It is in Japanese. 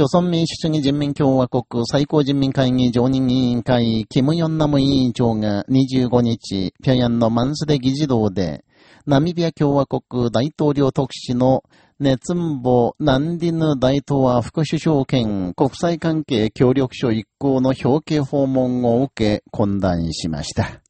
朝鮮民主主義人民共和国最高人民会議常任委員会、キム・ヨンナム委員長が25日、平壌のマンスデ議事堂で、ナミビア共和国大統領特使のネツンボ・ナンディヌ大東亜副首相兼国際関係協力所一行の表敬訪問を受け、懇談しました。